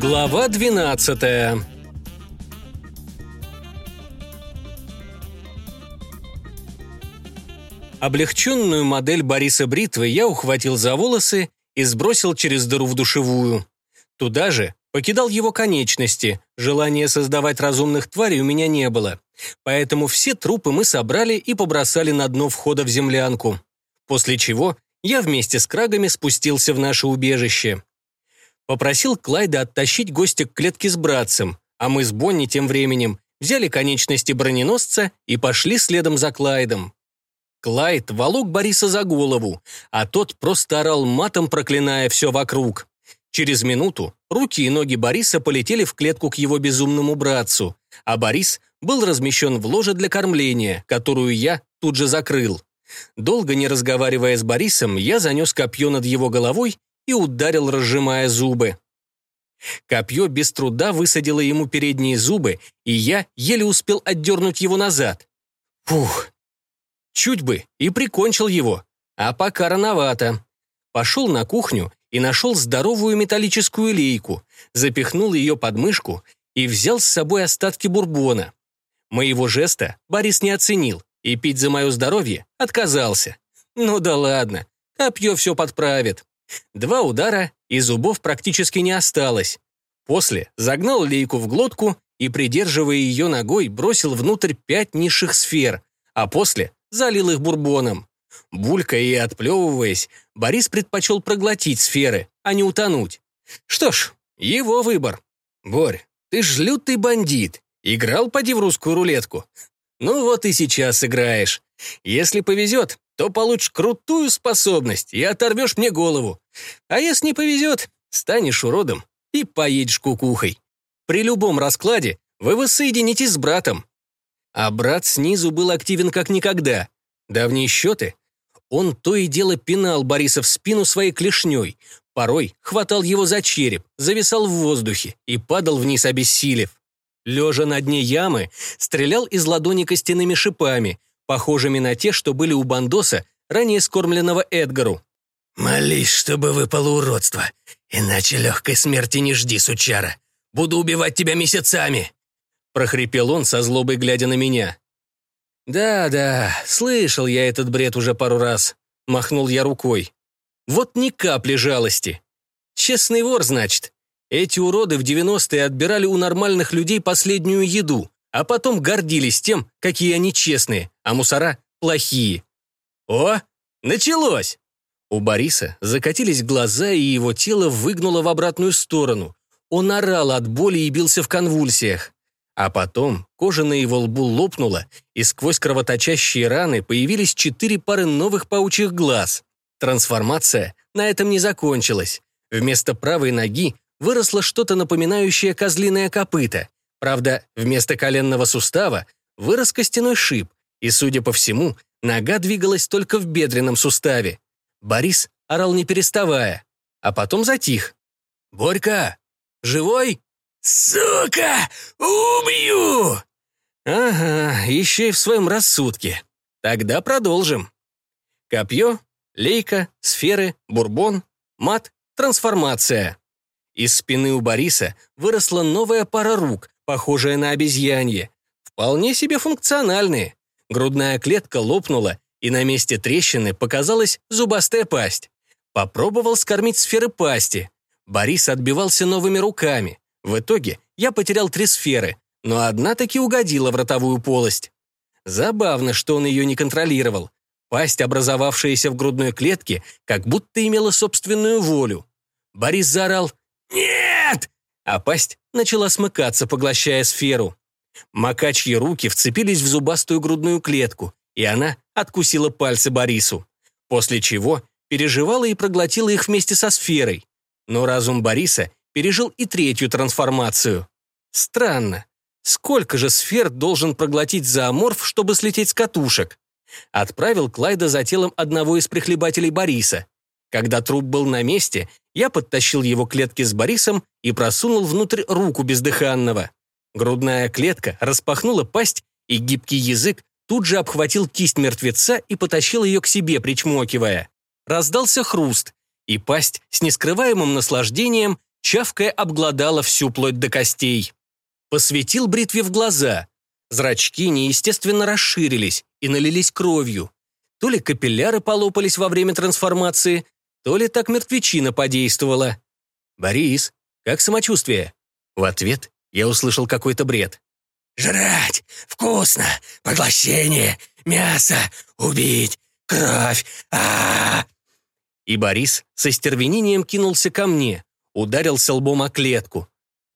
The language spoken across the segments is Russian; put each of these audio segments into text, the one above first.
Глава 12 Облегченную модель Бориса Бритвы я ухватил за волосы и сбросил через дыру в душевую. Туда же покидал его конечности, желания создавать разумных тварей у меня не было. Поэтому все трупы мы собрали и побросали на дно входа в землянку. После чего я вместе с крагами спустился в наше убежище. Попросил Клайда оттащить гостя к клетке с братцем, а мы с Бонни тем временем взяли конечности броненосца и пошли следом за Клайдом. Клайд волок Бориса за голову, а тот просто орал матом, проклиная все вокруг. Через минуту руки и ноги Бориса полетели в клетку к его безумному братцу, а Борис был размещен в ложе для кормления, которую я тут же закрыл. Долго не разговаривая с Борисом, я занес копье над его головой и ударил, разжимая зубы. Копье без труда высадило ему передние зубы, и я еле успел отдернуть его назад. Фух, чуть бы и прикончил его, а пока рановато. Пошел на кухню и нашел здоровую металлическую лейку, запихнул ее под мышку и взял с собой остатки бурбона. Моего жеста Борис не оценил и пить за мое здоровье отказался. Ну да ладно, копье все подправит. Два удара, и зубов практически не осталось. После загнал лейку в глотку и, придерживая ее ногой, бросил внутрь пять низших сфер, а после залил их бурбоном. Булькая и отплевываясь, Борис предпочел проглотить сферы, а не утонуть. Что ж, его выбор. Борь, ты ж лютый бандит. Играл, поди в русскую рулетку. Ну вот и сейчас играешь. Если повезет, то получишь крутую способность и оторвешь мне голову. А если не повезет, станешь уродом и поедешь кукухой. При любом раскладе вы воссоединитесь с братом. А брат снизу был активен как никогда. Давние счеты он то и дело пинал Бориса в спину своей клешней, порой хватал его за череп, зависал в воздухе и падал вниз обессилев. Лежа на дне ямы, стрелял из ладони костяными шипами, похожими на те, что были у бандоса, ранее скормленного Эдгару. «Молись, чтобы выпало уродство, иначе легкой смерти не жди, сучара. Буду убивать тебя месяцами!» прохрипел он со злобой, глядя на меня. «Да-да, слышал я этот бред уже пару раз», — махнул я рукой. «Вот ни капли жалости. Честный вор, значит. Эти уроды в 90-е отбирали у нормальных людей последнюю еду, а потом гордились тем, какие они честные, а мусора — плохие. О, началось!» У Бориса закатились глаза, и его тело выгнуло в обратную сторону. Он орал от боли и бился в конвульсиях. А потом кожа на его лбу лопнула, и сквозь кровоточащие раны появились четыре пары новых паучьих глаз. Трансформация на этом не закончилась. Вместо правой ноги выросло что-то напоминающее козлиное копыто. Правда, вместо коленного сустава вырос костяной шип, и, судя по всему, нога двигалась только в бедренном суставе. Борис орал не переставая, а потом затих. «Борька! Живой?» «Сука! Убью!» «Ага, еще и в своем рассудке. Тогда продолжим. Копье, лейка, сферы, бурбон, мат, трансформация. Из спины у Бориса выросла новая пара рук, похожая на обезьянье. Вполне себе функциональные. Грудная клетка лопнула, и на месте трещины показалась зубастая пасть. Попробовал скормить сферы пасти. Борис отбивался новыми руками. В итоге я потерял три сферы, но одна таки угодила в ротовую полость. Забавно, что он ее не контролировал. Пасть, образовавшаяся в грудной клетке, как будто имела собственную волю. Борис заорал «Нет!», а пасть начала смыкаться, поглощая сферу. Макачьи руки вцепились в зубастую грудную клетку, и она откусила пальцы Борису. После чего переживала и проглотила их вместе со сферой. Но разум Бориса пережил и третью трансформацию. Странно. Сколько же сфер должен проглотить зооморф, чтобы слететь с катушек? Отправил Клайда за телом одного из прихлебателей Бориса. Когда труп был на месте, я подтащил его клетки с Борисом и просунул внутрь руку бездыханного. Грудная клетка распахнула пасть, и гибкий язык тут же обхватил кисть мертвеца и потащил ее к себе, причмокивая. Раздался хруст, и пасть с нескрываемым наслаждением чавкая обглодала всю плоть до костей. Посветил бритве в глаза. Зрачки неестественно расширились и налились кровью. То ли капилляры полопались во время трансформации, то ли так мертвечина подействовала. «Борис, как самочувствие?» В ответ я услышал какой-то бред. «Жрать! Вкусно! Поглощение! Мясо! Убить! Кровь! а, -а, -а И Борис со стервенением кинулся ко мне, ударился лбом о клетку.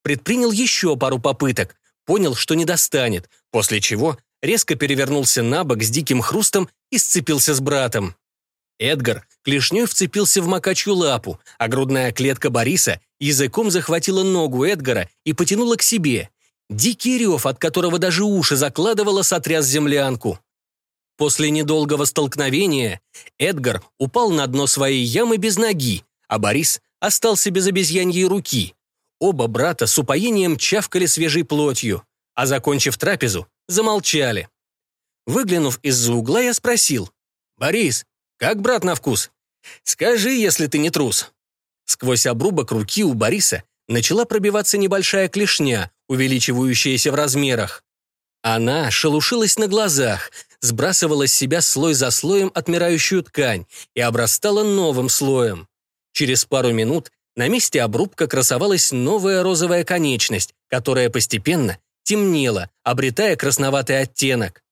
Предпринял еще пару попыток, понял, что не достанет, после чего резко перевернулся на бок с диким хрустом и сцепился с братом. Эдгар клешней вцепился в макачью лапу, а грудная клетка Бориса языком захватила ногу Эдгара и потянула к себе. Дикий рев, от которого даже уши закладывало, сотряс землянку. После недолгого столкновения Эдгар упал на дно своей ямы без ноги, а Борис остался без обезьяньей руки. Оба брата с упоением чавкали свежей плотью, а, закончив трапезу, замолчали. Выглянув из-за угла, я спросил. «Борис, как брат на вкус? Скажи, если ты не трус». Сквозь обрубок руки у Бориса начала пробиваться небольшая клешня, увеличивающаяся в размерах. Она шелушилась на глазах, сбрасывала с себя слой за слоем отмирающую ткань и обрастала новым слоем. Через пару минут на месте обрубка красовалась новая розовая конечность, которая постепенно темнела, обретая красноватый оттенок.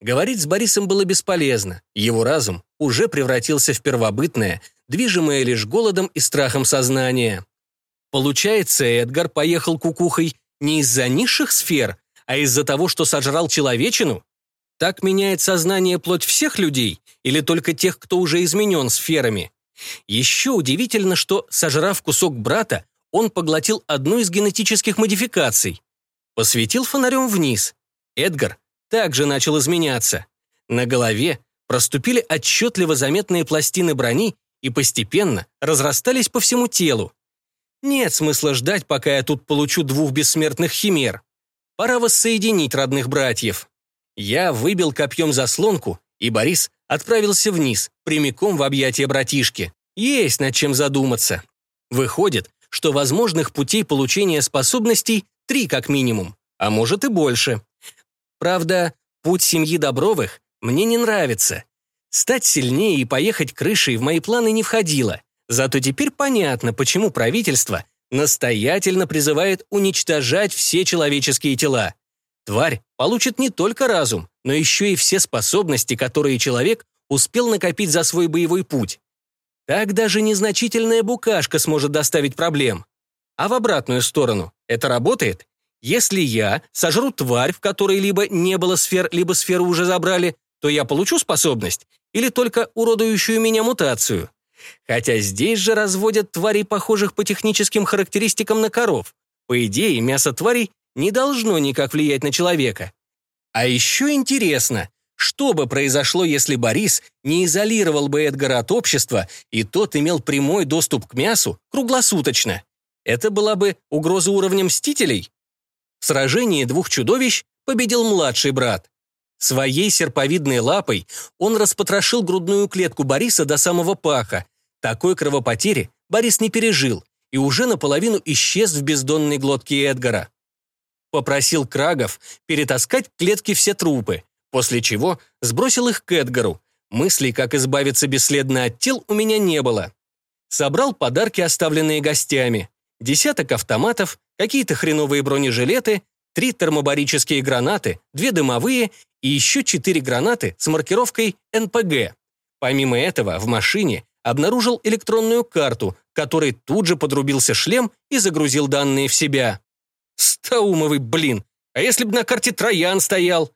Говорить с Борисом было бесполезно, его разум уже превратился в первобытное, движимое лишь голодом и страхом сознание. Получается, Эдгар поехал кукухой не из-за низших сфер, а из-за того, что сожрал человечину? Так меняет сознание плоть всех людей или только тех, кто уже изменен сферами? Еще удивительно, что, сожрав кусок брата, он поглотил одну из генетических модификаций. Посветил фонарем вниз. Эдгар также начал изменяться. На голове проступили отчетливо заметные пластины брони и постепенно разрастались по всему телу. Нет смысла ждать, пока я тут получу двух бессмертных химер. Пора воссоединить родных братьев. Я выбил копьем заслонку, и Борис отправился вниз, прямиком в объятия братишки. Есть над чем задуматься. Выходит, что возможных путей получения способностей три как минимум, а может и больше. Правда, путь семьи Добровых мне не нравится. Стать сильнее и поехать крышей в мои планы не входило. Зато теперь понятно, почему правительство настоятельно призывает уничтожать все человеческие тела. Тварь получит не только разум, но еще и все способности, которые человек успел накопить за свой боевой путь. Так даже незначительная букашка сможет доставить проблем. А в обратную сторону это работает? Если я сожру тварь, в которой либо не было сфер, либо сферу уже забрали, то я получу способность или только уродующую меня мутацию. Хотя здесь же разводят тварей, похожих по техническим характеристикам на коров. По идее, мясо тварей не должно никак влиять на человека. А еще интересно, что бы произошло, если Борис не изолировал бы Эдгара от общества, и тот имел прямой доступ к мясу круглосуточно? Это была бы угроза уровня Мстителей? В сражении двух чудовищ победил младший брат. Своей серповидной лапой он распотрошил грудную клетку Бориса до самого паха. Такой кровопотери Борис не пережил и уже наполовину исчез в бездонной глотке Эдгара. Попросил Крагов перетаскать к клетке все трупы, после чего сбросил их к Эдгару. Мыслей, как избавиться бесследно от тел, у меня не было. Собрал подарки, оставленные гостями. Десяток автоматов, какие-то хреновые бронежилеты, три термобарические гранаты, две дымовые и еще четыре гранаты с маркировкой «НПГ». Помимо этого, в машине обнаружил электронную карту, которой тут же подрубился шлем и загрузил данные в себя. Стаумовый, блин! А если бы на карте Троян стоял?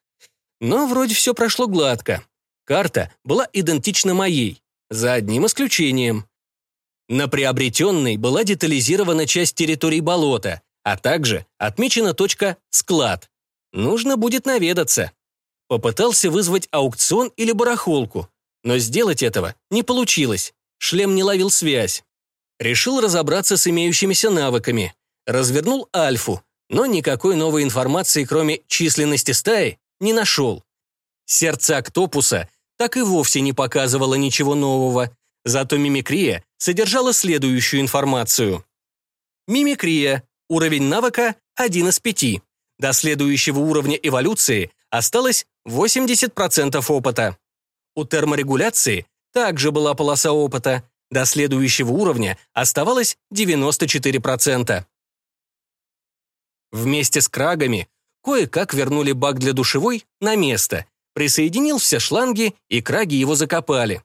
Но вроде все прошло гладко. Карта была идентична моей, за одним исключением. На приобретенной была детализирована часть территории болота, а также отмечена точка «склад». Нужно будет наведаться. Попытался вызвать аукцион или барахолку, но сделать этого не получилось. Шлем не ловил связь. Решил разобраться с имеющимися навыками. Развернул Альфу, но никакой новой информации, кроме численности стаи, не нашел. Сердце Октопуса так и вовсе не показывало ничего нового, зато мимикрия содержала следующую информацию. Мимикрия. Уровень навыка 1 из 5. До следующего уровня эволюции осталось 80% опыта. У терморегуляции также была полоса опыта. До следующего уровня оставалось 94%. Вместе с крагами кое-как вернули бак для душевой на место, присоединил все шланги, и краги его закопали.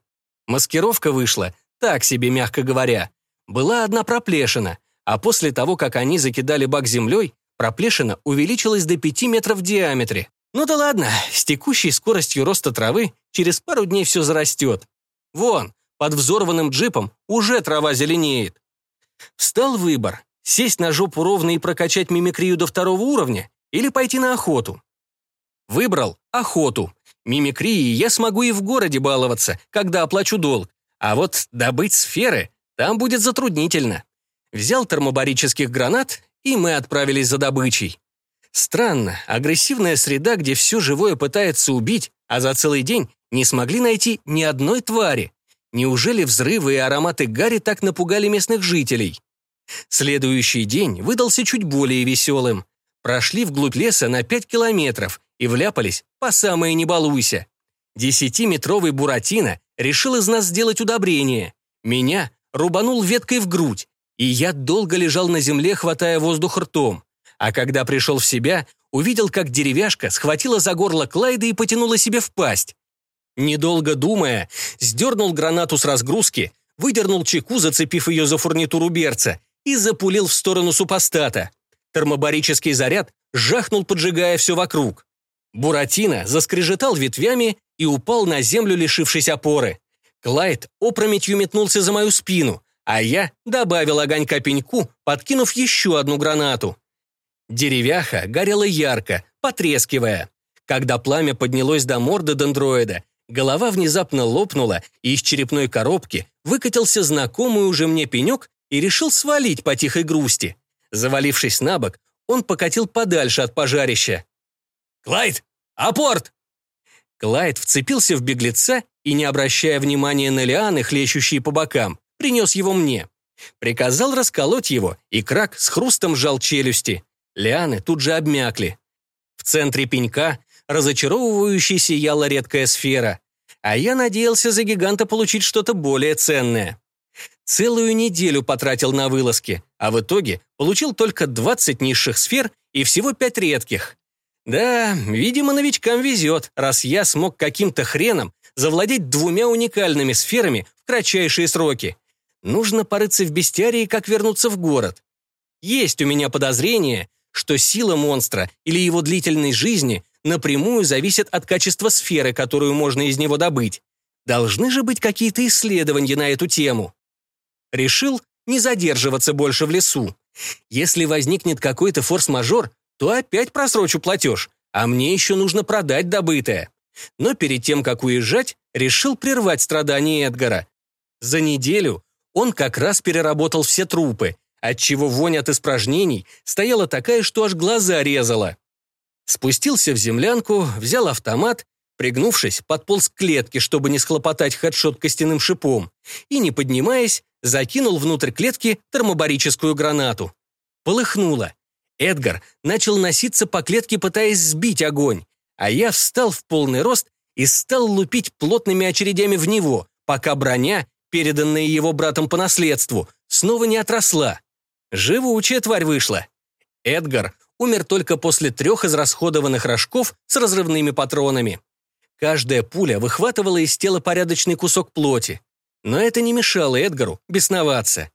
Маскировка вышла, так себе, мягко говоря. Была одна проплешина, а после того, как они закидали бак землей, проплешина увеличилась до 5 метров в диаметре. Ну да ладно, с текущей скоростью роста травы через пару дней все зарастет. Вон, под взорванным джипом уже трава зеленеет. Встал выбор – сесть на жопу ровно и прокачать мимикрию до второго уровня или пойти на охоту. Выбрал охоту. Мимикрией я смогу и в городе баловаться, когда оплачу долг. А вот добыть сферы там будет затруднительно. Взял термобарических гранат, и мы отправились за добычей. Странно, агрессивная среда, где все живое пытается убить, а за целый день не смогли найти ни одной твари. Неужели взрывы и ароматы гари так напугали местных жителей? Следующий день выдался чуть более веселым. Прошли вглубь леса на 5 километров и вляпались по самое не балуйся. Десятиметровый Буратино решил из нас сделать удобрение. Меня рубанул веткой в грудь, и я долго лежал на земле, хватая воздух ртом. А когда пришел в себя, увидел, как деревяшка схватила за горло Клайда и потянула себе в пасть. Недолго думая, сдернул гранату с разгрузки, выдернул чеку, зацепив ее за фурнитуру берца, и запулил в сторону супостата. Термобарический заряд жахнул, поджигая все вокруг. Буратино заскрежетал ветвями и упал на землю, лишившись опоры. Клайд опрометью метнулся за мою спину, а я добавил огонька пеньку, подкинув еще одну гранату. Деревяха горела ярко, потрескивая. Когда пламя поднялось до морды дендроида, голова внезапно лопнула, и из черепной коробки выкатился знакомый уже мне пенек и решил свалить по тихой грусти. Завалившись на бок, он покатил подальше от пожарища. «Клайд! Апорт!» Клайд вцепился в беглеца и, не обращая внимания на лианы, хлещущие по бокам, принес его мне. Приказал расколоть его, и крак с хрустом сжал челюсти. Лианы тут же обмякли. В центре пенька разочаровывающе сияла редкая сфера, а я надеялся за гиганта получить что-то более ценное. Целую неделю потратил на вылазки, а в итоге получил только 20 низших сфер и всего 5 редких. Да, видимо, новичкам везет, раз я смог каким-то хреном завладеть двумя уникальными сферами в кратчайшие сроки. Нужно порыться в бестиарии, как вернуться в город. Есть у меня подозрение, что сила монстра или его длительной жизни напрямую зависит от качества сферы, которую можно из него добыть. Должны же быть какие-то исследования на эту тему. Решил не задерживаться больше в лесу. Если возникнет какой-то форс-мажор, то опять просрочу платеж, а мне еще нужно продать добытое. Но перед тем, как уезжать, решил прервать страдания Эдгара. За неделю он как раз переработал все трупы, отчего вонь от испражнений стояла такая, что аж глаза резала. Спустился в землянку, взял автомат Пригнувшись, подполз к клетке, чтобы не схлопотать хедшот костяным шипом, и, не поднимаясь, закинул внутрь клетки термобарическую гранату. Полыхнуло. Эдгар начал носиться по клетке, пытаясь сбить огонь, а я встал в полный рост и стал лупить плотными очередями в него, пока броня, переданная его братом по наследству, снова не отросла. Живучая тварь вышла. Эдгар умер только после трех израсходованных рожков с разрывными патронами. Каждая пуля выхватывала из тела порядочный кусок плоти. Но это не мешало Эдгару бесноваться.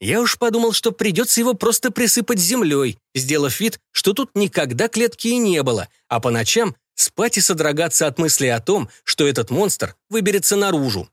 Я уж подумал, что придется его просто присыпать землей, сделав вид, что тут никогда клетки и не было, а по ночам спать и содрогаться от мысли о том, что этот монстр выберется наружу.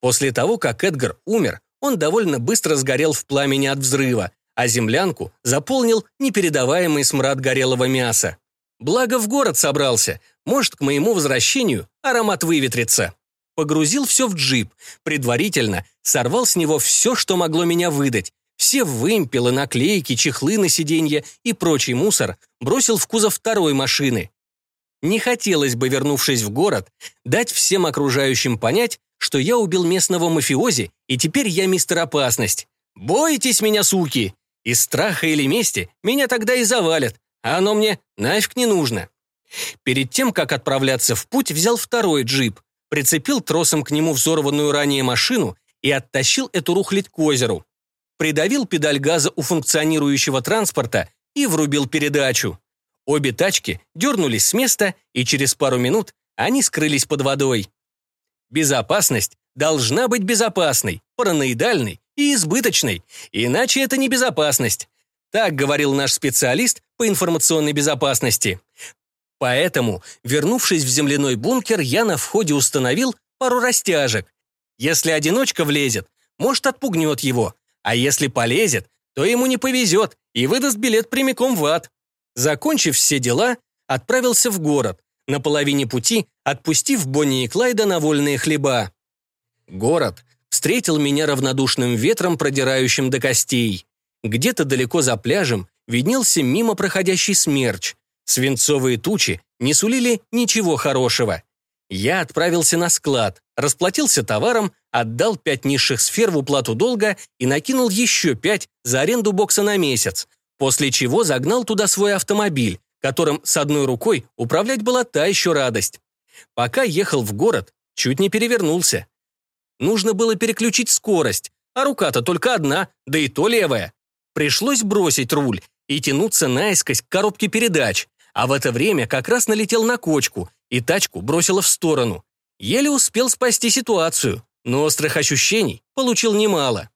После того, как Эдгар умер, он довольно быстро сгорел в пламени от взрыва, а землянку заполнил непередаваемый смрад горелого мяса. Благо в город собрался, может, к моему возвращению аромат выветрится. Погрузил все в джип, предварительно сорвал с него все, что могло меня выдать. Все вымпелы, наклейки, чехлы на сиденье и прочий мусор бросил в кузов второй машины. Не хотелось бы, вернувшись в город, дать всем окружающим понять, что я убил местного мафиози, и теперь я мистер опасность. «Бойтесь меня, суки!» Из страха или мести меня тогда и завалят, а оно мне нафиг не нужно. Перед тем, как отправляться в путь, взял второй джип, прицепил тросом к нему взорванную ранее машину и оттащил эту рухлядь к озеру. Придавил педаль газа у функционирующего транспорта и врубил передачу. Обе тачки дернулись с места, и через пару минут они скрылись под водой. Безопасность должна быть безопасной, параноидальной и избыточной, иначе это не безопасность. Так говорил наш специалист по информационной безопасности. Поэтому, вернувшись в земляной бункер, я на входе установил пару растяжек. Если одиночка влезет, может, отпугнет его, а если полезет, то ему не повезет и выдаст билет прямиком в ад. Закончив все дела, отправился в город, на половине пути отпустив Бонни и Клайда на вольные хлеба. Город встретил меня равнодушным ветром, продирающим до костей. Где-то далеко за пляжем виднелся мимо проходящий смерч. Свинцовые тучи не сулили ничего хорошего. Я отправился на склад, расплатился товаром, отдал пять низших сфер в уплату долга и накинул еще пять за аренду бокса на месяц, после чего загнал туда свой автомобиль, которым с одной рукой управлять была та еще радость. Пока ехал в город, чуть не перевернулся. Нужно было переключить скорость, а рука-то только одна, да и то левая. Пришлось бросить руль и тянуться наискось к коробке передач, а в это время как раз налетел на кочку и тачку бросило в сторону. Еле успел спасти ситуацию, но острых ощущений получил немало.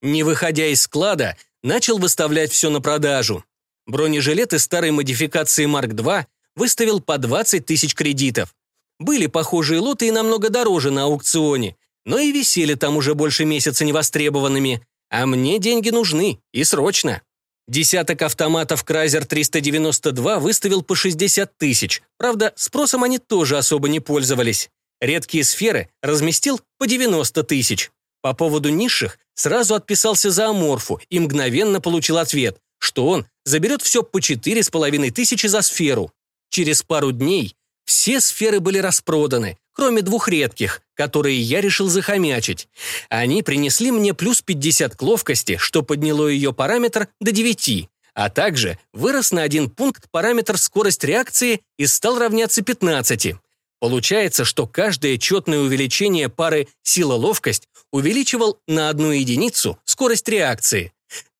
Не выходя из склада, начал выставлять все на продажу. Бронежилеты старой модификации Марк II выставил по 20 тысяч кредитов. Были похожие лоты и намного дороже на аукционе, но и висели там уже больше месяца невостребованными. А мне деньги нужны, и срочно. Десяток автоматов Крайзер 392 выставил по 60 тысяч. Правда, спросом они тоже особо не пользовались. Редкие сферы разместил по 90 тысяч. По поводу низших сразу отписался за Аморфу и мгновенно получил ответ, что он заберет все по 4,5 тысячи за сферу. Через пару дней все сферы были распроданы, кроме двух редких, которые я решил захомячить. Они принесли мне плюс 50 к ловкости, что подняло ее параметр до 9, а также вырос на один пункт параметр скорость реакции и стал равняться 15. Получается, что каждое четное увеличение пары сила-ловкость увеличивал на одну единицу скорость реакции.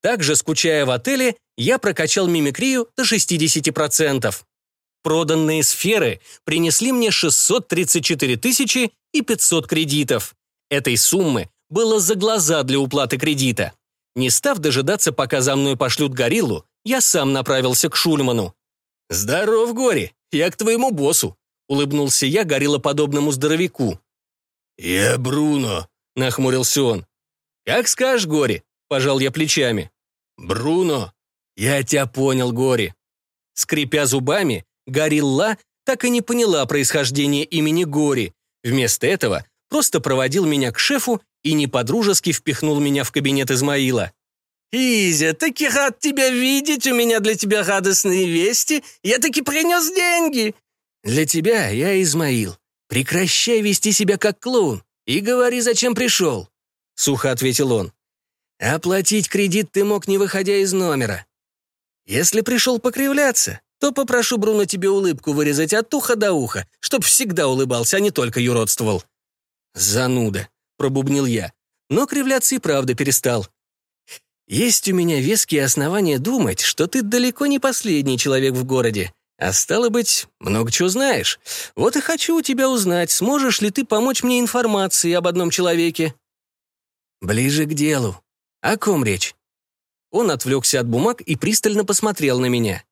Также, скучая в отеле, я прокачал мимикрию до 60%. Проданные сферы принесли мне 634 тысячи и 500 кредитов. Этой суммы было за глаза для уплаты кредита. Не став дожидаться, пока за мной пошлют гориллу, я сам направился к Шульману. «Здоров, Гори, я к твоему боссу», — улыбнулся я гориллоподобному здоровяку. «Я Бруно», — нахмурился он. «Как скажешь, Гори», — пожал я плечами. «Бруно». «Я тебя понял, Гори». Скрипя зубами, горилла так и не поняла происхождение имени Гори. Вместо этого просто проводил меня к шефу и неподружески впихнул меня в кабинет Измаила. «Изя, таки рад тебя видеть, у меня для тебя радостные вести, я таки принес деньги!» «Для тебя я Измаил. Прекращай вести себя как клоун и говори, зачем пришел», — сухо ответил он. «Оплатить кредит ты мог, не выходя из номера. Если пришел покривляться, то попрошу Бруно тебе улыбку вырезать от уха до уха, чтоб всегда улыбался, а не только юродствовал». «Зануда», — пробубнил я, но кривляться и правда перестал. «Есть у меня веские основания думать, что ты далеко не последний человек в городе, а стало быть, много чего знаешь. Вот и хочу у тебя узнать, сможешь ли ты помочь мне информацией об одном человеке». «Ближе к делу. О ком речь?» Он отвлекся от бумаг и пристально посмотрел на меня.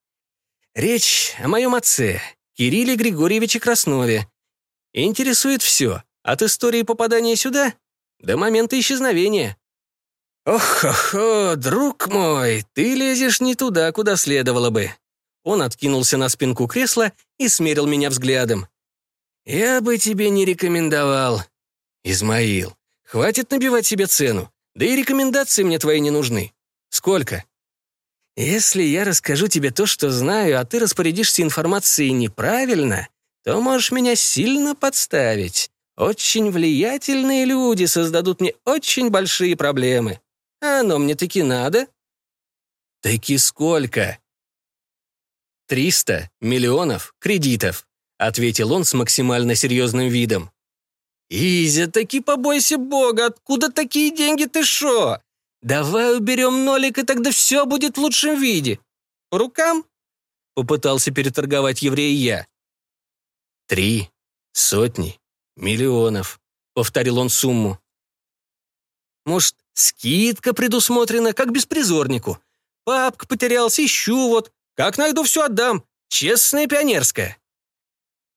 Речь о моем отце, Кирилле Григорьевиче Краснове. Интересует все, от истории попадания сюда до момента исчезновения. «Ох-хо-хо, друг мой, ты лезешь не туда, куда следовало бы». Он откинулся на спинку кресла и смерил меня взглядом. «Я бы тебе не рекомендовал. Измаил, хватит набивать себе цену, да и рекомендации мне твои не нужны. Сколько?» Если я расскажу тебе то, что знаю, а ты распорядишься информацией неправильно, то можешь меня сильно подставить. Очень влиятельные люди создадут мне очень большие проблемы. А оно мне таки надо?» «Таки сколько?» «Триста миллионов кредитов», — ответил он с максимально серьезным видом. «Изя, таки побойся бога, откуда такие деньги ты шо? Давай уберем нолик, и тогда все будет в лучшем виде. По рукам?» Попытался переторговать еврей я. «Три сотни миллионов», — повторил он сумму. «Может, скидка предусмотрена, как беспризорнику? Папка потерялся, ищу вот. Как найду, все отдам. Честная пионерская».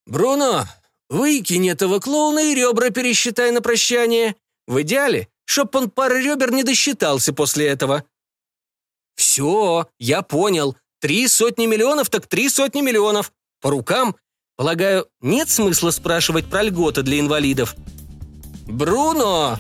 «Бруно, выкинь этого клоуна и ребра пересчитай на прощание. В идеале, чтоб он пары ребер не досчитался после этого». «Все, я понял. Три сотни миллионов, так три сотни миллионов. По рукам. Полагаю, нет смысла спрашивать про льготы для инвалидов?» «Бруно!»